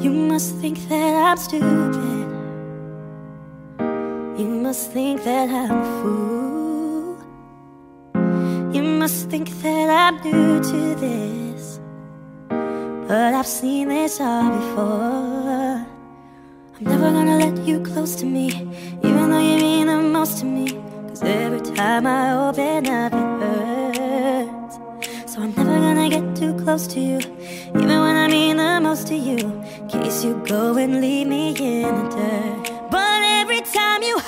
You must think that I'm stupid. You must think that I'm a fool. You must think that I'm new to this. But I've seen this all before. I'm never gonna let you close to me, even though you mean the most to me. Cause every time I open up, I'm never gonna get too close to you. Even when I mean the most to you. In case you go and leave me in the dirt. But every time you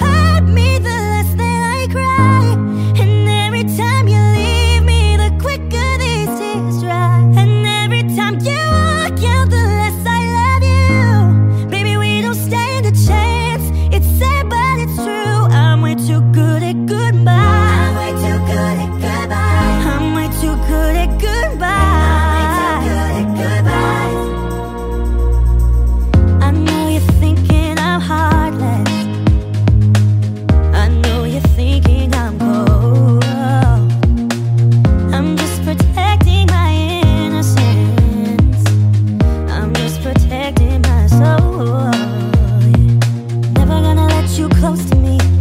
Too close to me.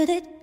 could it